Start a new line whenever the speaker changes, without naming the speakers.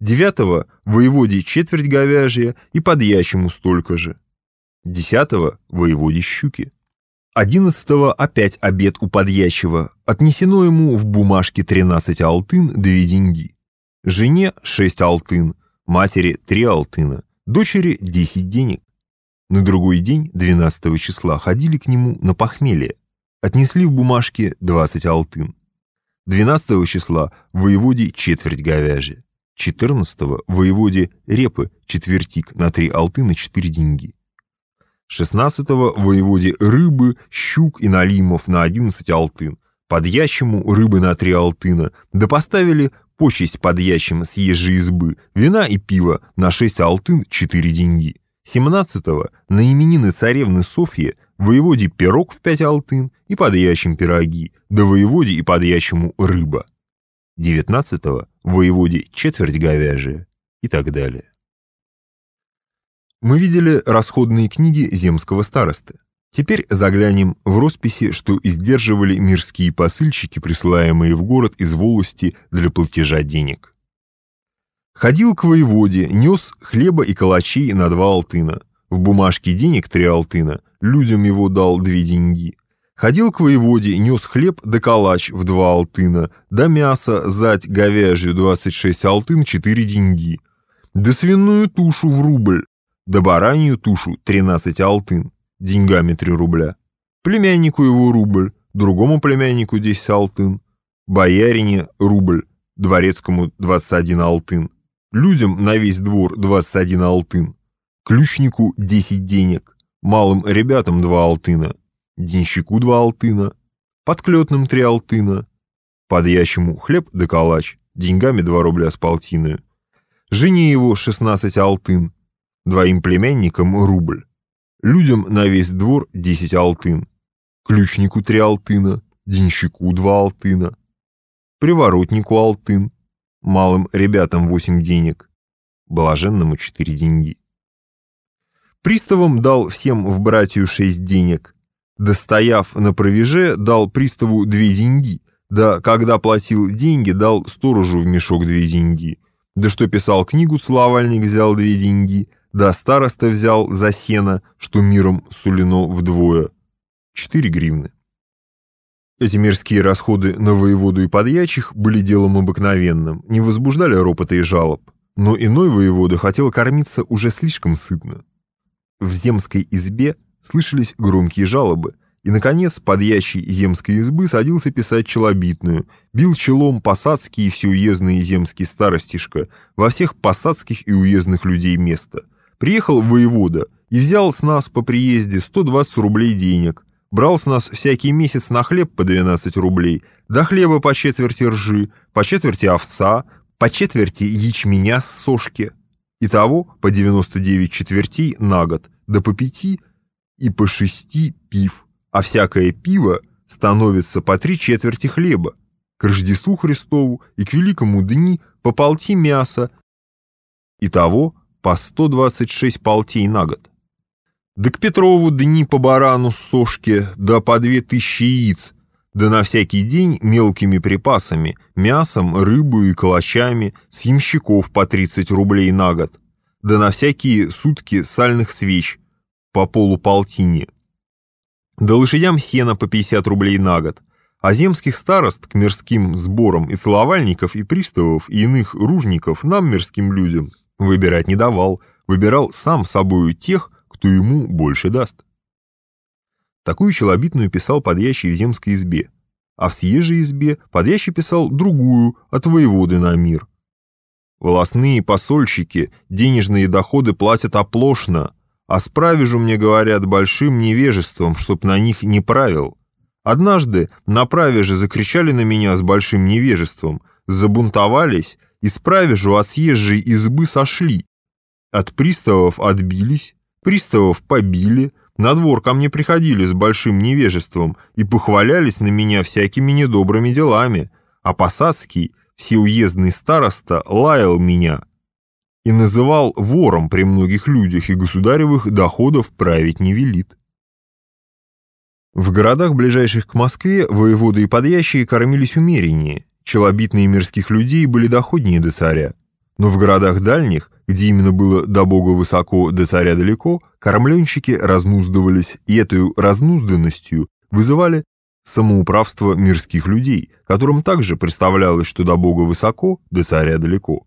девятого воеводе четверть говяжья и подьячему столько же. Десятого воеводе щуки. Одиннадцатого опять обед у подьячего, отнесено ему в бумажке 13 алтын, две деньги. Жене 6 алтын, матери 3 алтына, дочери 10 денег. На другой день, 12 числа, ходили к нему на похмелье. Отнесли в бумажке 20 алтын. 12 числа воеводе четверть говяжья. 14 воеводе репы четвертик на 3 алтына 4 деньги. 16 воеводе рыбы, щук и налимов на 11 алтын. Подъящему рыбы на 3 алтына. Да поставили почесть подъящим съезжей избы, вина и пива на 6 алтын 4 деньги. 17-го на именины царевны Софьи воеводе пирог в 5 алтын и подъящим пироги, да воеводе и подъящему рыба. 19-го воеводе четверть говяжья и так далее. Мы видели расходные книги земского старосты. Теперь заглянем в росписи, что издерживали мирские посыльщики, присылаемые в город из волости для платежа денег. Ходил к воеводе, нес хлеба и калачей на два алтына. В бумажке денег три алтына, людям его дал две деньги. Ходил к воеводе, нес хлеб да калач в два алтына, да мясо, зать говяжью 26 алтын, четыре деньги. Да свиную тушу в рубль, да баранью тушу 13 алтын, деньгами 3 рубля. Племяннику его рубль, другому племяннику 10 алтын, боярине рубль, дворецкому 21 алтын людям на весь двор 21 алтын, ключнику 10 денег, малым ребятам 2 алтына, денщику 2 алтына, подклетным 3 алтына, подъящему хлеб да калач, деньгами 2 рубля с полтиною, жене его 16 алтын, двоим племянникам рубль, людям на весь двор 10 алтын, ключнику 3 алтына, денщику 2 алтына, приворотнику алтын, малым ребятам восемь денег, блаженному четыре деньги. Приставам дал всем в братью шесть денег, достояв на провеже, дал приставу две деньги, да когда платил деньги, дал сторожу в мешок две деньги, да что писал книгу целовальник взял две деньги, да староста взял за сено, что миром сулено вдвое, четыре гривны. Эти мирские расходы на воеводу и подьячих были делом обыкновенным, не возбуждали ропота и жалоб. Но иной воевода хотел кормиться уже слишком сытно. В земской избе слышались громкие жалобы, и, наконец, подьячий земской избы садился писать челобитную, бил челом посадский и всеуездный земский старостишка во всех посадских и уездных людей места. Приехал воевода и взял с нас по приезде 120 рублей денег, Брал с нас всякий месяц на хлеб по 12 рублей, до хлеба по четверти ржи, по четверти овса, по четверти ячменя с сошки. Итого по 99 четвертей на год, да по пяти и по шести пив, а всякое пиво становится по три четверти хлеба. К Рождеству Христову и к Великому дни по полти мяса, итого по 126 полтей на год. Да к Петрову дни по барану с сошки, да по две тысячи яиц, да на всякий день мелкими припасами, мясом, рыбой и калачами, с ямщиков по 30 рублей на год, да на всякие сутки сальных свеч по полуполтине, да лошадям сена по 50 рублей на год, а земских старост к мирским сборам и целовальников, и приставов, и иных ружников нам, мирским людям, выбирать не давал, выбирал сам собою тех, кто ему больше даст. Такую челобитную писал подъящий в земской избе, а в съезжей избе подъящий писал другую от воеводы на мир. Волосные посольщики денежные доходы платят оплошно, а справижу мне говорят большим невежеством, чтоб на них не правил. Однажды на правеже закричали на меня с большим невежеством, забунтовались и справижу от съезжей избы сошли. От приставов отбились, Приставов побили, на двор ко мне приходили с большим невежеством и похвалялись на меня всякими недобрыми делами, а Посадский, всеуездный староста, лаял меня и называл вором при многих людях и государевых доходов править не велит. В городах, ближайших к Москве, воеводы и подъящие кормились умереннее, челобитные мирских людей были доходнее до царя. Но в городах дальних, где именно было до бога высоко, до царя далеко, кормленщики разнуздывались, и этой разнузданностью вызывали самоуправство мирских людей, которым также представлялось, что до бога высоко, до царя далеко.